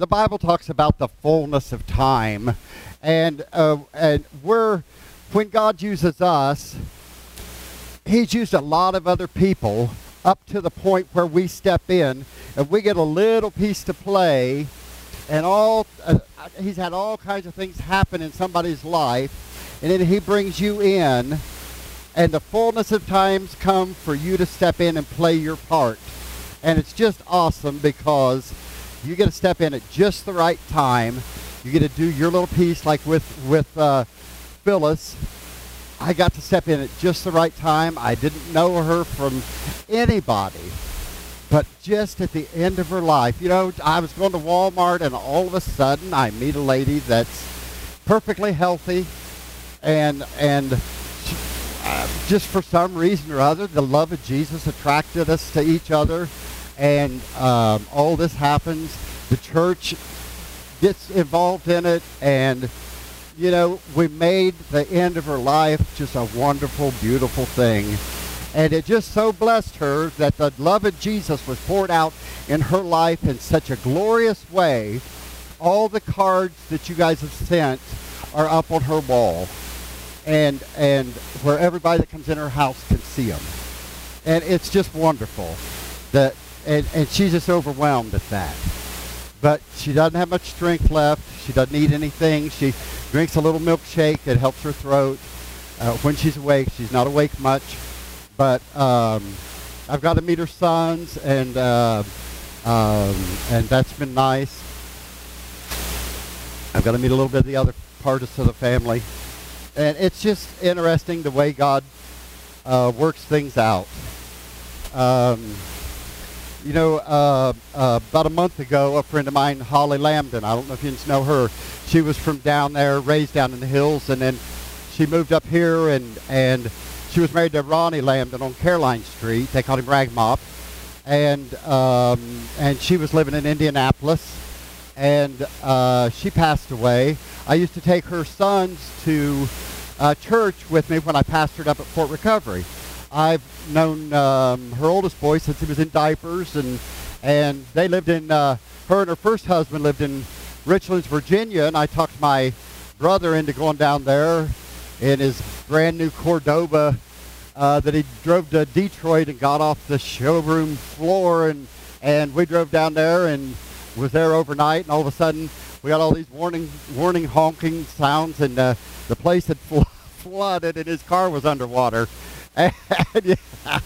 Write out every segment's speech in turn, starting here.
the Bible talks about the fullness of time, and uh, and we're when God uses us, He's used a lot of other people up to the point where we step in and we get a little piece to play, and all uh, He's had all kinds of things happen in somebody's life, and then He brings you in, and the fullness of times come for you to step in and play your part, and it's just awesome because you get to step in at just the right time. You get to do your little piece, like with with uh, Phyllis. I got to step in at just the right time. I didn't know her from anybody, but just at the end of her life, you know, I was going to Walmart, and all of a sudden, I meet a lady that's perfectly healthy, and and just for some reason or other, the love of Jesus attracted us to each other and um, all this happens. The church gets involved in it, and you know, we made the end of her life just a wonderful, beautiful thing. And it just so blessed her that the love of Jesus was poured out in her life in such a glorious way. All the cards that you guys have sent are up on her wall. And, and where everybody that comes in her house can see them. And it's just wonderful that and, and she's just overwhelmed at that. But she doesn't have much strength left. She doesn't eat anything. She drinks a little milkshake that helps her throat. Uh, when she's awake, she's not awake much. But um, I've got to meet her sons, and uh, um, and that's been nice. I've got to meet a little bit of the other parts of the family, and it's just interesting the way God uh, works things out. Um, you know, uh, uh, about a month ago, a friend of mine, Holly Lambden, I don't know if you know her, she was from down there, raised down in the hills, and then she moved up here, and, and she was married to Ronnie Lambden on Caroline Street. They called him Ragmop. And, um, and she was living in Indianapolis, and uh, she passed away. I used to take her sons to uh, church with me when I pastored up at Fort Recovery. I've known um, her oldest boy since he was in diapers, and and they lived in. Uh, her and her first husband lived in Richlands, Virginia, and I talked my brother into going down there in his brand new Cordoba uh, that he drove to Detroit and got off the showroom floor, and and we drove down there and was there overnight, and all of a sudden we got all these warning warning honking sounds, and uh, the place had fl- flooded, and his car was underwater and yeah,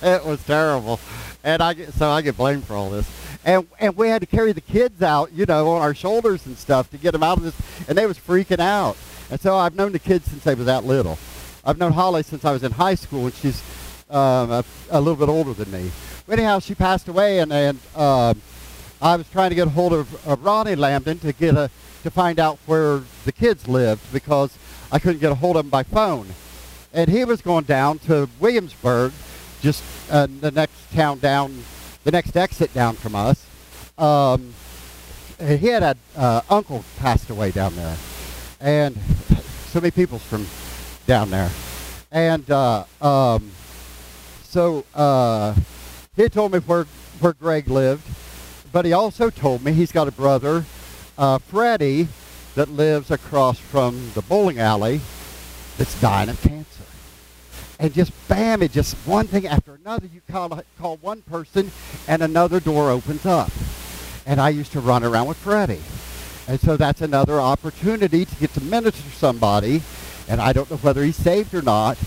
it was terrible. And I get so I get blamed for all this. And and we had to carry the kids out, you know, on our shoulders and stuff to get them out of this. And they was freaking out. And so I've known the kids since they was that little. I've known Holly since I was in high school, and she's um, a, a, little bit older than me. But anyhow, she passed away, and and uh, I was trying to get a hold of, of Ronnie Lambden to get a to find out where the kids lived because I couldn't get a hold of them by phone and he was going down to Williamsburg, just uh, the next town down, the next exit down from us. Um, he had an uh, uncle passed away down there, and so many people's from down there, and uh, um, so uh, he told me where where Greg lived, but he also told me he's got a brother, uh, Freddie, that lives across from the bowling alley, that's dying of cancer and just bam, it just one thing after another. You call call one person, and another door opens up. And I used to run around with Freddie, and so that's another opportunity to get to minister to somebody. And I don't know whether he's saved or not,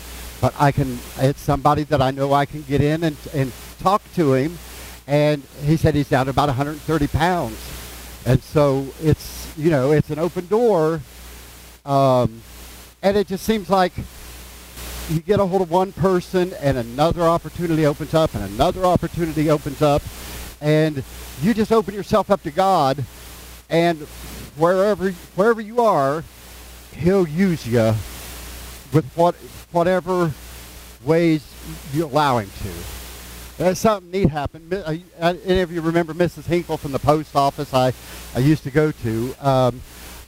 but I can. It's somebody that I know I can get in and and talk to him. And he said he's down about 130 pounds, and so it's you know it's an open door. Um, and it just seems like you get a hold of one person and another opportunity opens up and another opportunity opens up and you just open yourself up to God and wherever wherever you are he'll use you with what whatever ways you allow him to. There's something neat happened. Uh, any of you remember Mrs. Hinkle from the post office I, I used to go to? Um,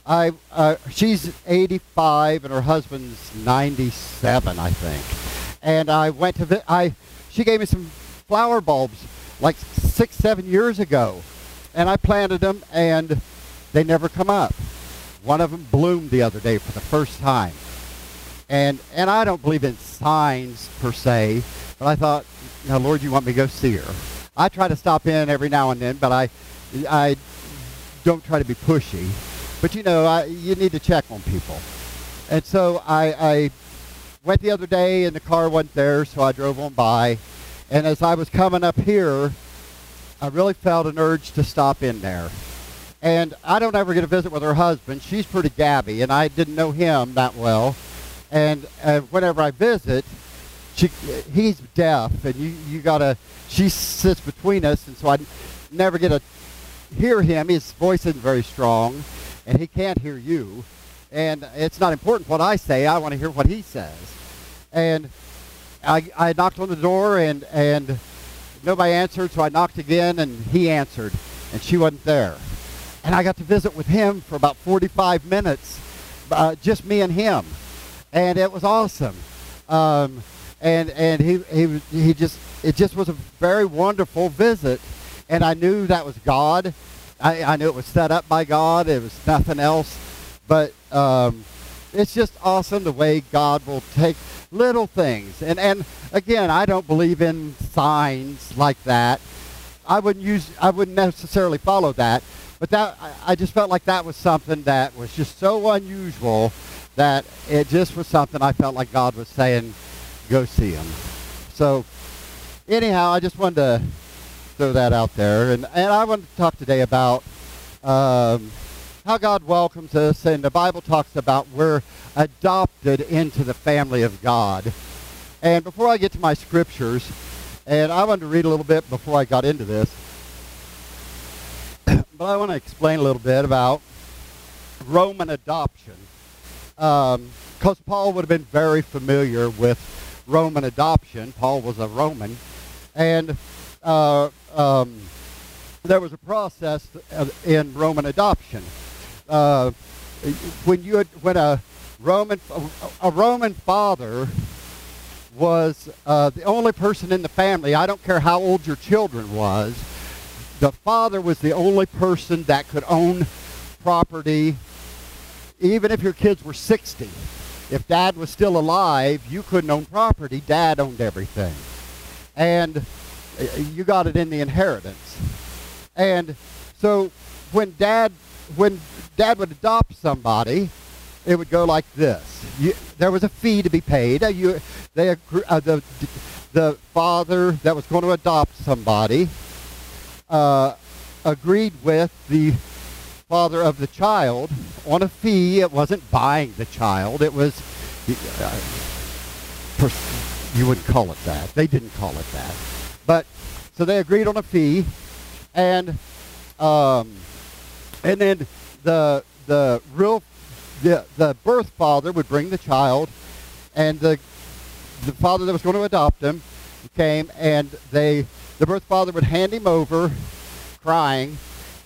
I uh, she's 85 and her husband's 97, I think. And I went to the, I she gave me some flower bulbs like six, seven years ago, and I planted them. And they never come up. One of them bloomed the other day for the first time. And, and I don't believe in signs per se, but I thought, now, Lord, you want me to go see her. I try to stop in every now and then, but I, I don't try to be pushy. But, you know, I, you need to check on people. And so I, I went the other day and the car wasn't there, so I drove on by. And as I was coming up here, I really felt an urge to stop in there. And I don't ever get a visit with her husband. She's pretty gabby, and I didn't know him that well. And uh, whenever I visit, she, he's deaf, and you, you gotta, she sits between us, and so I never get to hear him. His voice isn't very strong, and he can't hear you. And it's not important what I say. I want to hear what he says. And I, I knocked on the door, and, and nobody answered, so I knocked again, and he answered, and she wasn't there. And I got to visit with him for about 45 minutes, uh, just me and him. And it was awesome. Um, and and he, he, he just, it just was a very wonderful visit. And I knew that was God. I, I knew it was set up by God. It was nothing else. But um, it's just awesome the way God will take little things. And, and again, I don't believe in signs like that. I wouldn't use, I wouldn't necessarily follow that. But that I just felt like that was something that was just so unusual that it just was something I felt like God was saying, go see him. So anyhow, I just wanted to throw that out there. And, and I want to talk today about um, how God welcomes us. And the Bible talks about we're adopted into the family of God. And before I get to my scriptures, and I wanted to read a little bit before I got into this, but I want to explain a little bit about Roman adoption. Because um, Paul would have been very familiar with Roman adoption. Paul was a Roman. And uh, um, there was a process in Roman adoption. Uh, when you had, when a Roman a Roman father was uh, the only person in the family. I don't care how old your children was the father was the only person that could own property, even if your kids were 60. If dad was still alive, you couldn't own property. Dad owned everything. And you got it in the inheritance. And so when dad when dad would adopt somebody, it would go like this. You, there was a fee to be paid. You, they, uh, the, the father that was going to adopt somebody uh, agreed with the father of the child on a fee. It wasn't buying the child. It was, uh, you wouldn't call it that. They didn't call it that. But, so they agreed on a fee, and, um, and then the, the real, the, the birth father would bring the child, and the, the father that was going to adopt him came, and they the birth father would hand him over crying,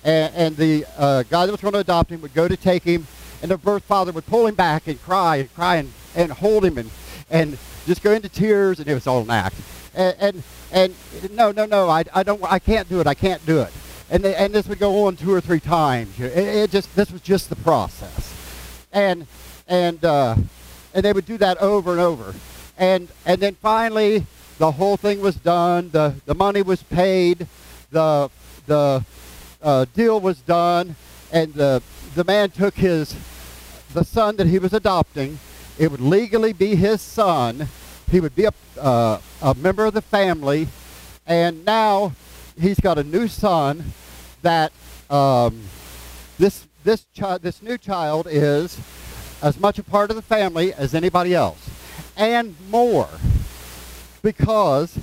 and, and the uh, guy that was going to adopt him would go to take him, and the birth father would pull him back and cry and cry and, and hold him and, and just go into tears, and it was all an act. And, and, and no, no, no, I, I, don't, I can't do it, I can't do it. And, and this would go on two or three times. It, it just, this was just the process. And, and, uh, and they would do that over and over. And, and then finally, the whole thing was done. The, the money was paid. The, the uh, deal was done. And the, the man took his, the son that he was adopting. It would legally be his son. He would be a, uh, a member of the family. And now he's got a new son that um, this, this, chi- this new child is as much a part of the family as anybody else and more because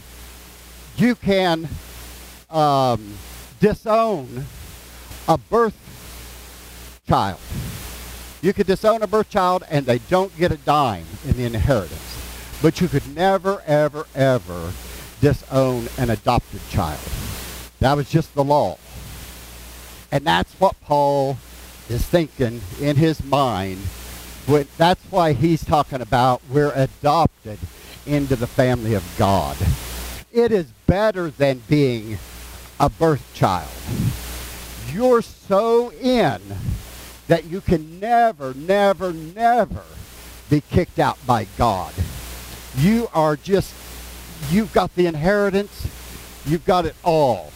you can um, disown a birth child. You could disown a birth child and they don't get a dime in the inheritance. But you could never, ever, ever disown an adopted child. That was just the law. And that's what Paul is thinking in his mind. When, that's why he's talking about we're adopted into the family of God. It is better than being a birth child. You're so in that you can never, never, never be kicked out by God. You are just, you've got the inheritance. You've got it all.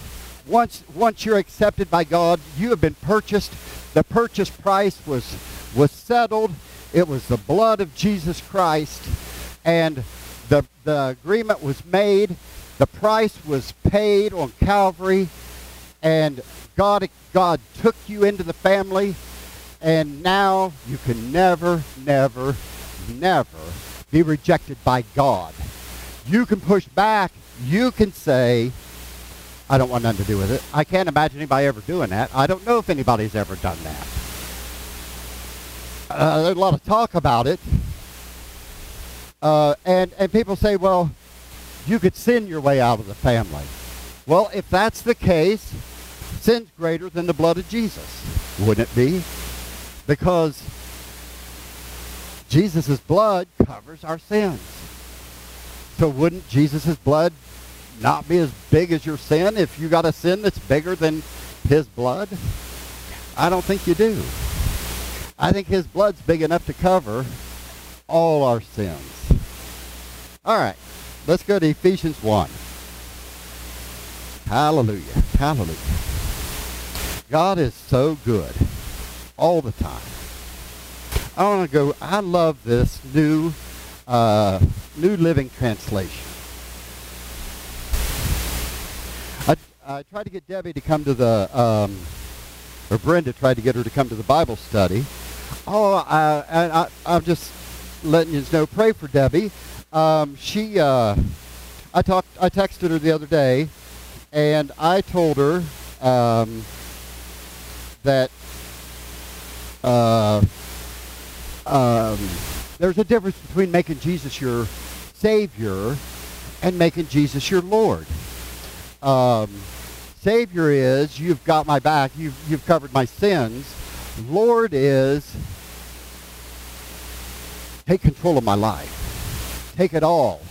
Once, once you're accepted by God, you have been purchased. The purchase price was, was settled. It was the blood of Jesus Christ. And the, the agreement was made. The price was paid on Calvary. And God, God took you into the family. And now you can never, never, never be rejected by God. You can push back. You can say, I don't want nothing to do with it. I can't imagine anybody ever doing that. I don't know if anybody's ever done that. Uh, there's a lot of talk about it. Uh, and, and people say, well, you could sin your way out of the family. Well, if that's the case, sin's greater than the blood of Jesus, wouldn't it be? Because Jesus' blood covers our sins. So wouldn't Jesus' blood not be as big as your sin if you got a sin that's bigger than his blood? I don't think you do. I think his blood's big enough to cover all our sins. All right, let's go to Ephesians 1. Hallelujah. Hallelujah. God is so good all the time. I want to go, I love this new, uh, New Living Translation. I, I tried to get Debbie to come to the, um, or Brenda tried to get her to come to the Bible study. Oh, I, I, I'm just letting you know, pray for Debbie. Um, she, uh, I talked, I texted her the other day, and I told her um, that uh, um, there's a difference between making Jesus your Savior and making Jesus your Lord. Um, Savior is, you've got my back, you've, you've covered my sins. Lord is, take control of my life. Take it all.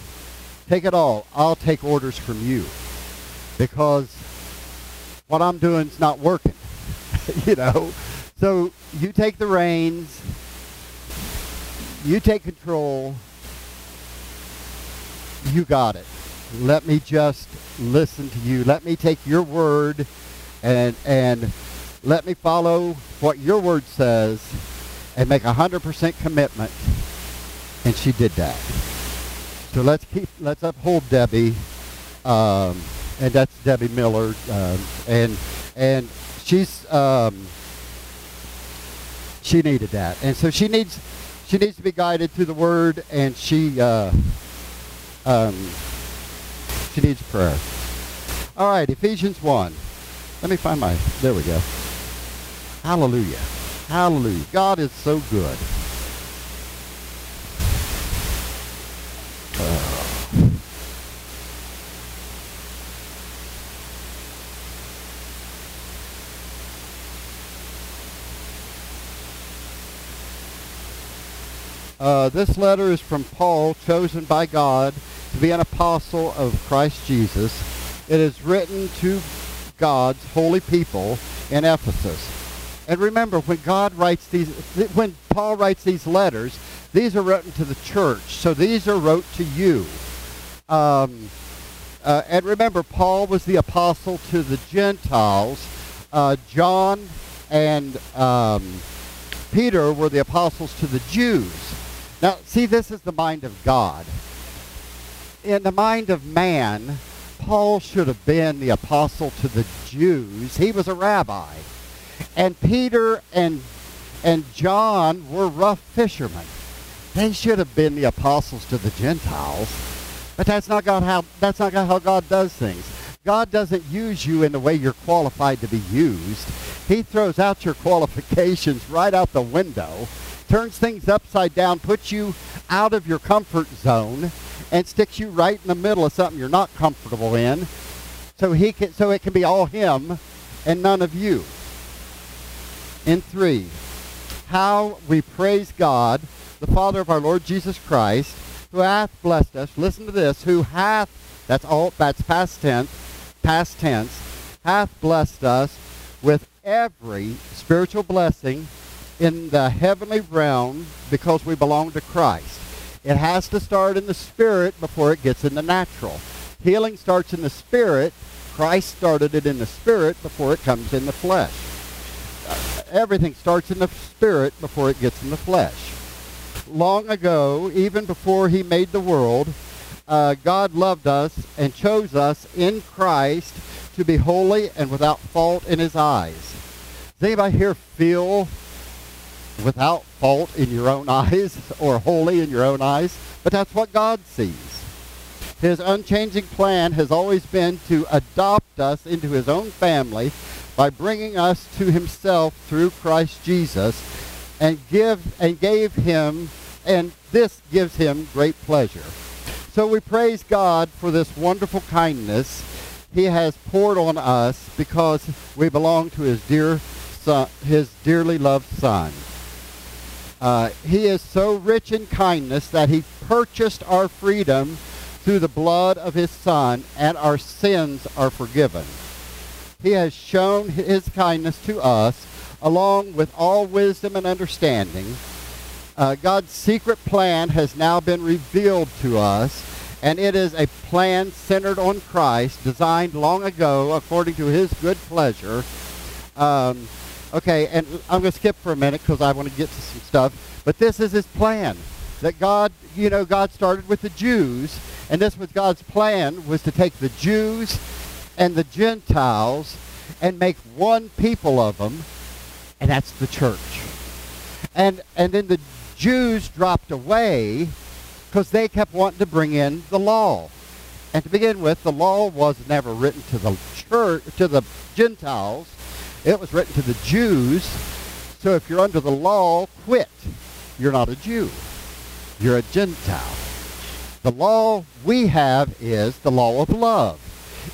Take it all. I'll take orders from you. Because what I'm doing is not working. you know? So you take the reins. You take control. You got it. Let me just listen to you. Let me take your word and and let me follow what your word says and make a hundred percent commitment. And she did that. So let's keep let's uphold Debbie, um, and that's Debbie Miller, um, and and she's um, she needed that, and so she needs she needs to be guided through the Word, and she uh, um, she needs prayer. All right, Ephesians one. Let me find my. There we go. Hallelujah. Hallelujah. God is so good. Uh, this letter is from Paul, chosen by God to be an apostle of Christ Jesus. It is written to God's holy people in Ephesus. And remember, when God writes these, when Paul writes these letters, these are written to the church. So these are wrote to you. Um, uh, and remember, Paul was the apostle to the Gentiles. Uh, John and um, Peter were the apostles to the Jews. Now, see, this is the mind of God. In the mind of man, Paul should have been the apostle to the Jews. He was a rabbi. And Peter and, and John were rough fishermen. They should have been the apostles to the Gentiles. But that's not God how that's not how God does things. God doesn't use you in the way you're qualified to be used. He throws out your qualifications right out the window turns things upside down, puts you out of your comfort zone, and sticks you right in the middle of something you're not comfortable in, so he can, so it can be all him and none of you. In three, how we praise God, the Father of our Lord Jesus Christ, who hath blessed us. Listen to this. Who hath, that's all, that's past tense, past tense, hath blessed us with every spiritual blessing in the heavenly realm because we belong to Christ. It has to start in the spirit before it gets in the natural. Healing starts in the spirit. Christ started it in the spirit before it comes in the flesh. Uh, everything starts in the spirit before it gets in the flesh. Long ago, even before he made the world, uh, God loved us and chose us in Christ to be holy and without fault in his eyes. Does anybody here feel without fault in your own eyes or holy in your own eyes? But that's what God sees. His unchanging plan has always been to adopt us into his own family by bringing us to himself through Christ Jesus and give and gave him and this gives him great pleasure. So we praise God for this wonderful kindness he has poured on us because we belong to his dear son, his dearly loved son. Uh, he is so rich in kindness that he purchased our freedom through the blood of his son and our sins are forgiven. He has shown his kindness to us along with all wisdom and understanding. Uh, God's secret plan has now been revealed to us, and it is a plan centered on Christ, designed long ago according to his good pleasure. Um, Okay, and I'm going to skip for a minute because I want to get to some stuff. But this is his plan. That God, you know, God started with the Jews, and this was God's plan, was to take the Jews and the Gentiles and make one people of them, and that's the church. And, and then the Jews dropped away because they kept wanting to bring in the law. And to begin with, the law was never written to the church, to the Gentiles. It was written to the Jews. So if you're under the law, quit. You're not a Jew. You're a Gentile. The law we have is the law of love.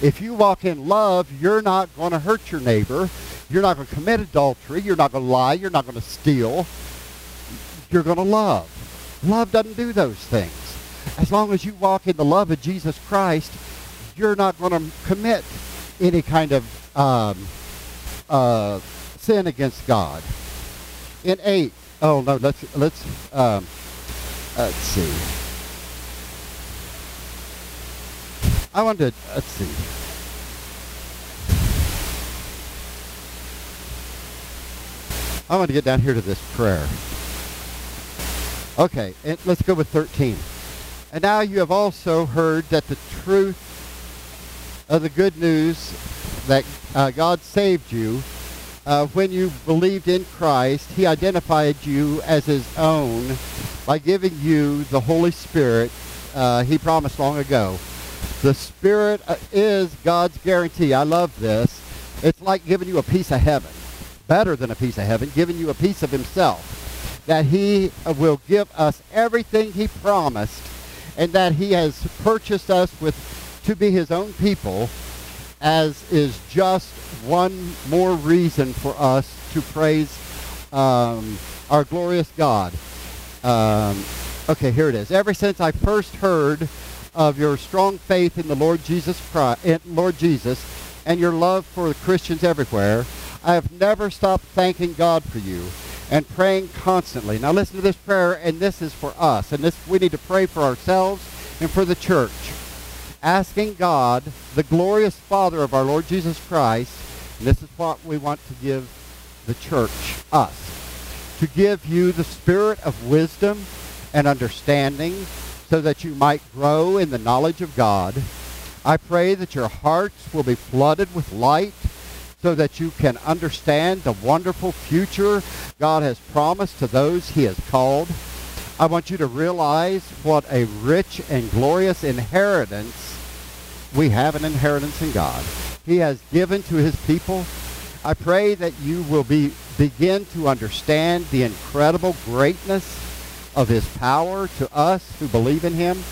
If you walk in love, you're not going to hurt your neighbor. You're not going to commit adultery. You're not going to lie. You're not going to steal. You're going to love. Love doesn't do those things. As long as you walk in the love of Jesus Christ, you're not going to commit any kind of um, uh, sin against God. In eight, oh no, let's let's um, let's see. I want to let's see. I want to get down here to this prayer. Okay, and let's go with 13. And now you have also heard that the truth of the good news that uh, God saved you. Uh, when you believed in Christ, he identified you as his own by giving you the Holy Spirit uh, he promised long ago. The Spirit uh, is God's guarantee. I love this. It's like giving you a piece of heaven. Better than a piece of heaven, giving you a piece of himself. That he uh, will give us everything he promised and that he has purchased us with to be his own people as is just one more reason for us to praise um, our glorious God. Um, okay, here it is. Ever since I first heard of your strong faith in the Lord Jesus Christ, Lord Jesus, and your love for the Christians everywhere, I have never stopped thanking God for you and praying constantly. Now listen to this prayer, and this is for us, and this we need to pray for ourselves and for the church asking God, the glorious Father of our Lord Jesus Christ, and this is what we want to give the church, us, to give you the spirit of wisdom and understanding so that you might grow in the knowledge of God. I pray that your hearts will be flooded with light so that you can understand the wonderful future God has promised to those he has called. I want you to realize what a rich and glorious inheritance we have an inheritance in God. He has given to his people. I pray that you will be begin to understand the incredible greatness of his power to us who believe in him.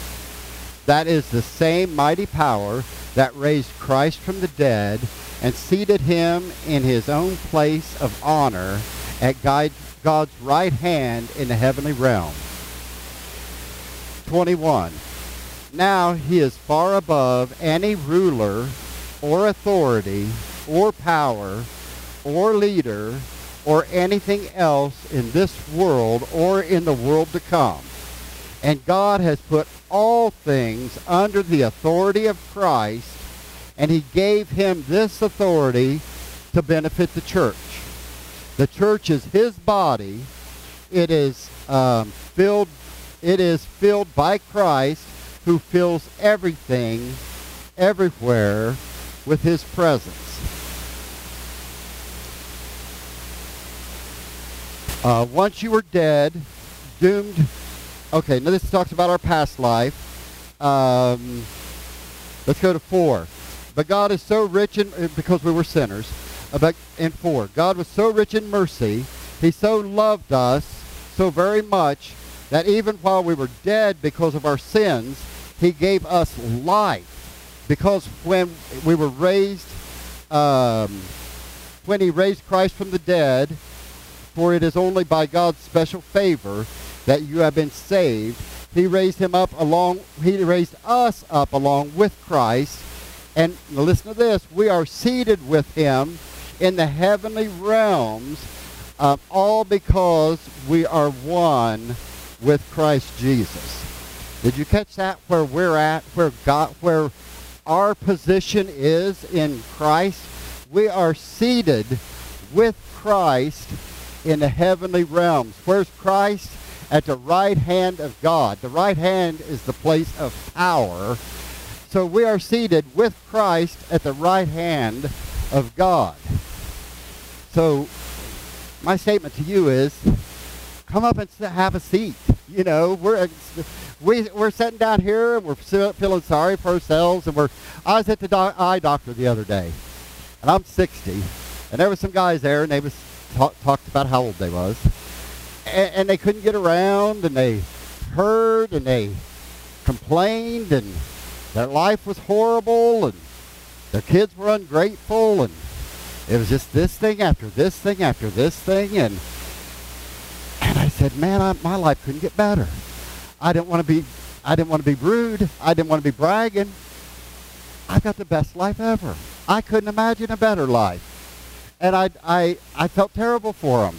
That is the same mighty power that raised Christ from the dead and seated him in his own place of honor at God's right hand in the heavenly realm. 21. Now he is far above any ruler or authority or power or leader or anything else in this world or in the world to come. And God has put all things under the authority of Christ, and he gave him this authority to benefit the church. The church is his body. It is um, filled. It is filled by Christ, who fills everything, everywhere, with his presence. Uh, once you were dead, doomed. Okay, now this talks about our past life. Um, let's go to four. But God is so rich in, uh, because we were sinners. Uh, but in four, God was so rich in mercy. He so loved us so very much that even while we were dead because of our sins, he gave us life. Because when we were raised, um, when he raised Christ from the dead, for it is only by God's special favor that you have been saved. He raised him up along, he raised us up along with Christ. And listen to this, we are seated with him in the heavenly realms, uh, all because we are one with Christ Jesus. Did you catch that? Where we're at, where God, where our position is in Christ, we are seated with Christ in the heavenly realms. Where's Christ? At the right hand of God. The right hand is the place of power. So we are seated with Christ at the right hand of God. So my statement to you is come up and have a seat. You know, we're we, we're sitting down here and we're feeling sorry for ourselves. And we're I was at the eye doctor the other day, and I'm 60, and there were some guys there, and they was talk, talked about how old they was, and, and they couldn't get around, and they heard, and they complained, and their life was horrible, and their kids were ungrateful, and it was just this thing after this thing after this thing, and I said, man, I, my life couldn't get better. I didn't want to be, I didn't want to be rude. I didn't want to be bragging. I've got the best life ever. I couldn't imagine a better life and I, I, I felt terrible for them.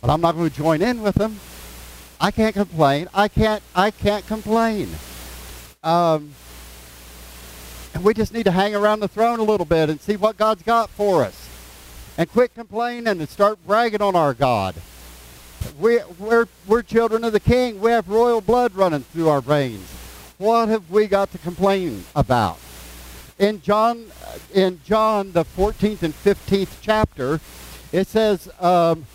But I'm not going to join in with them. I can't complain. I can't, I can't complain. Um, and we just need to hang around the throne a little bit and see what God's got for us. And quit complaining and start bragging on our God. We, we're, we're children of the King. We have royal blood running through our veins. What have we got to complain about? in John, in John, the 14th and 15th chapter, it says, um,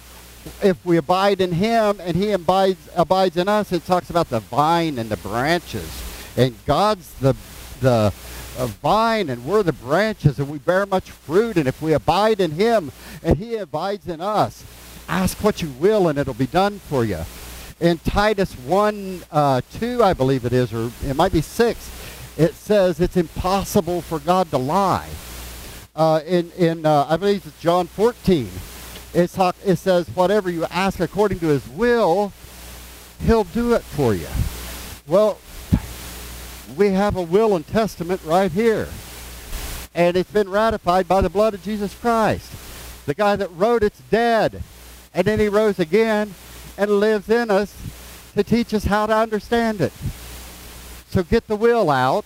if we abide in him and he abides, abides in us, it talks about the vine and the branches. And God's the, the uh, vine and we're the branches and we bear much fruit. And if we abide in him and he abides in us, ask what you will and it'll be done for you. In Titus 1, uh, 2, I believe it is, or it might be 6, it says it's impossible for God to lie. Uh, in in uh, I believe it's John 14. It's it says whatever you ask according to His will, He'll do it for you. Well, we have a will and testament right here, and it's been ratified by the blood of Jesus Christ. The guy that wrote it's dead, and then He rose again and lives in us to teach us how to understand it. So get the will out,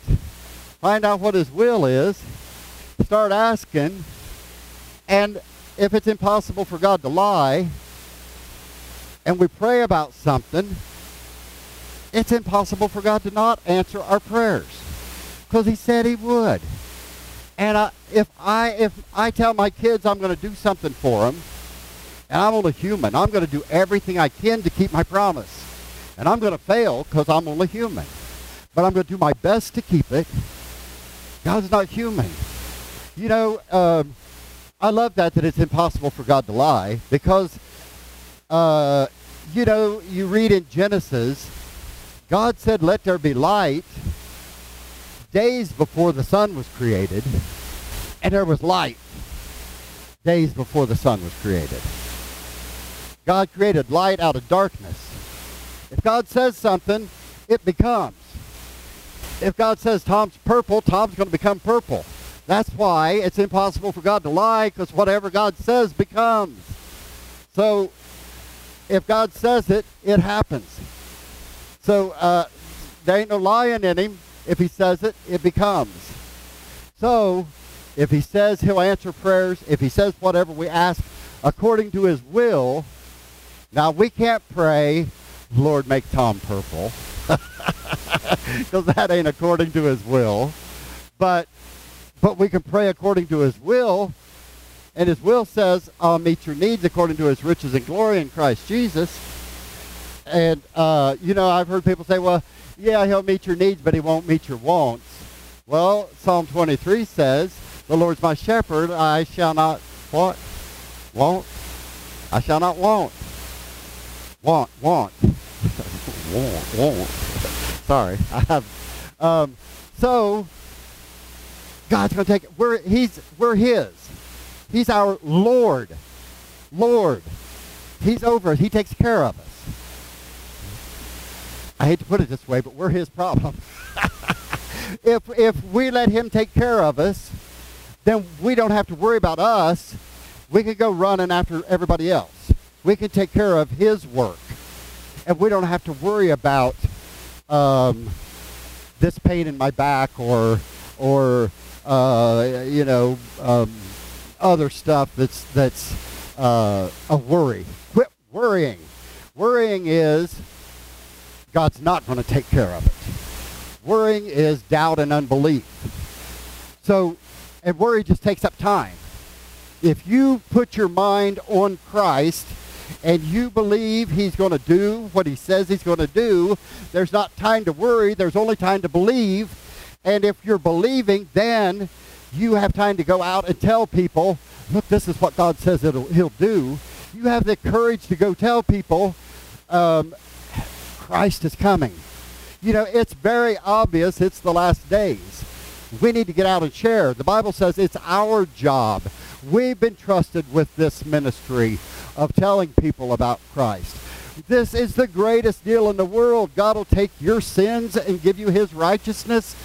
find out what his will is, start asking, and if it's impossible for God to lie, and we pray about something, it's impossible for God to not answer our prayers because he said he would. And I, if I if I tell my kids I'm going to do something for them, and I'm only human, I'm going to do everything I can to keep my promise, and I'm going to fail because I'm only human but I'm going to do my best to keep it. God's not human. You know, um, I love that, that it's impossible for God to lie because, uh, you know, you read in Genesis, God said, let there be light days before the sun was created, and there was light days before the sun was created. God created light out of darkness. If God says something, it becomes if God says Tom's purple, Tom's going to become purple. That's why it's impossible for God to lie because whatever God says becomes. So if God says it, it happens. So uh, there ain't no lying in him. If he says it, it becomes. So if he says he'll answer prayers, if he says whatever we ask according to his will, now we can't pray, Lord, make Tom purple, because that ain't according to his will. But but we can pray according to his will, and his will says, I'll meet your needs according to his riches and glory in Christ Jesus. And, uh, you know, I've heard people say, well, yeah, he'll meet your needs, but he won't meet your wants. Well, Psalm 23 says, the Lord's my shepherd, I shall not, what? Want? I shall not want. Want, want. want, want. Sorry. I have, um, so, God's going to take it. We're, he's, we're his. He's our Lord. Lord. He's over us. He takes care of us. I hate to put it this way, but we're his problem. if, if we let him take care of us, then we don't have to worry about us. We can go running after everybody else. We can take care of his work. And we don't have to worry about um, this pain in my back or, or uh, you know, um, other stuff that's, that's uh, a worry. Quit worrying. Worrying is God's not going to take care of it. Worrying is doubt and unbelief. So, and worry just takes up time. If you put your mind on Christ and you believe he's going to do what he says he's going to do, there's not time to worry. There's only time to believe. And if you're believing, then you have time to go out and tell people, look, this is what God says he'll do. You have the courage to go tell people, um, Christ is coming. You know, it's very obvious it's the last days. We need to get out and share. The Bible says it's our job. We've been trusted with this ministry of telling people about Christ. This is the greatest deal in the world. God will take your sins and give you his righteousness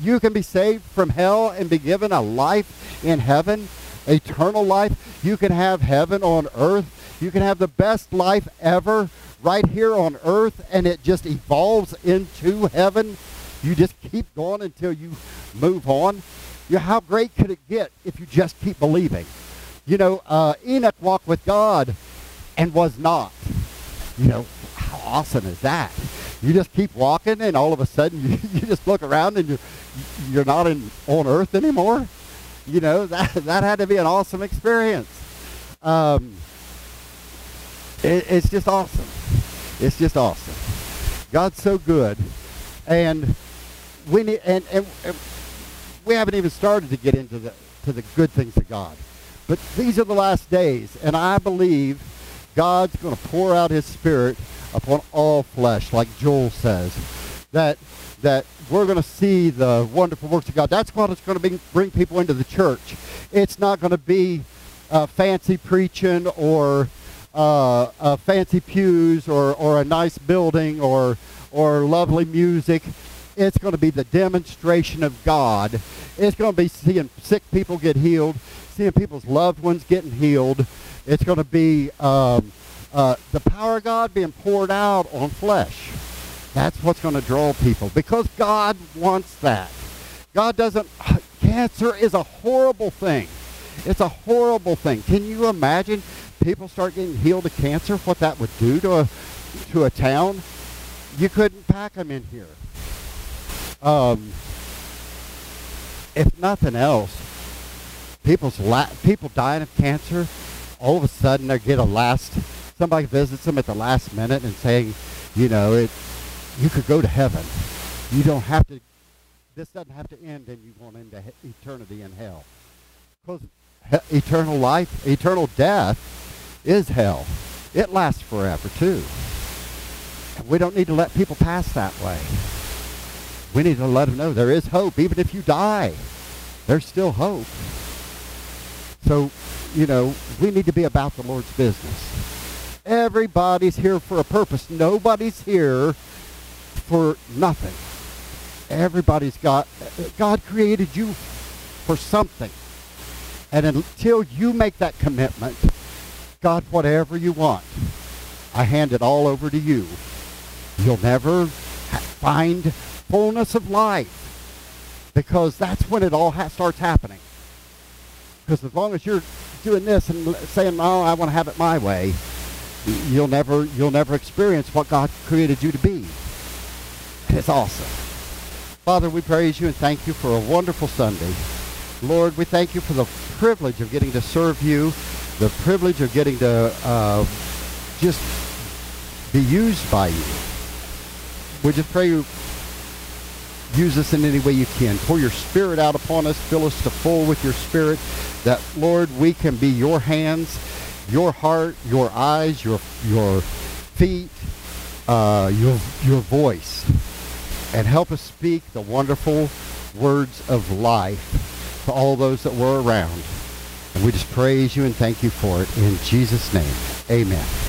you can be saved from hell and be given a life in heaven, eternal life. You can have heaven on earth. You can have the best life ever right here on earth, and it just evolves into heaven. You just keep going until you move on. You know, how great could it get if you just keep believing? You know, uh, Enoch walked with God and was not. You know, how awesome is that? You just keep walking, and all of a sudden you, you just look around and you're you're not in on Earth anymore. You know that that had to be an awesome experience. Um, it, it's just awesome. It's just awesome. God's so good, and we need and, and, and we haven't even started to get into the to the good things of God. But these are the last days, and I believe God's going to pour out His Spirit upon all flesh, like Joel says. That that we're going to see the wonderful works of God. That's what it's going to bring people into the church. It's not going to be uh, fancy preaching or uh, uh, fancy pews or, or a nice building or, or lovely music. It's going to be the demonstration of God. It's going to be seeing sick people get healed, seeing people's loved ones getting healed. It's going to be um, uh, the power of God being poured out on flesh. That's what's going to draw people because God wants that. God doesn't, cancer is a horrible thing. It's a horrible thing. Can you imagine people start getting healed of cancer, what that would do to a, to a town? You couldn't pack them in here. Um, if nothing else, people's la- people dying of cancer, all of a sudden they get a last, somebody visits them at the last minute and saying, you know, it, you could go to heaven. You don't have to, this doesn't have to end and you going into he- eternity in hell. Because he- eternal life, eternal death is hell. It lasts forever too. And we don't need to let people pass that way. We need to let them know there is hope. Even if you die, there's still hope. So, you know, we need to be about the Lord's business. Everybody's here for a purpose. Nobody's here for nothing. Everybody's got, God created you for something. And until you make that commitment God, whatever you want, I hand it all over to you. You'll never find fullness of life because that's when it all ha- starts happening. Because as long as you're doing this and saying, "No, I want to have it my way," you'll never you'll never experience what God created you to be. It's awesome. Father, we praise you and thank you for a wonderful Sunday. Lord, we thank you for the privilege of getting to serve you, the privilege of getting to uh, just be used by you. We just pray you use us in any way you can. Pour your spirit out upon us. Fill us to full with your spirit that, Lord, we can be your hands, your heart, your eyes, your, your feet, uh, your, your voice. And help us speak the wonderful words of life to all those that were around. And we just praise you and thank you for it. In Jesus' name, amen.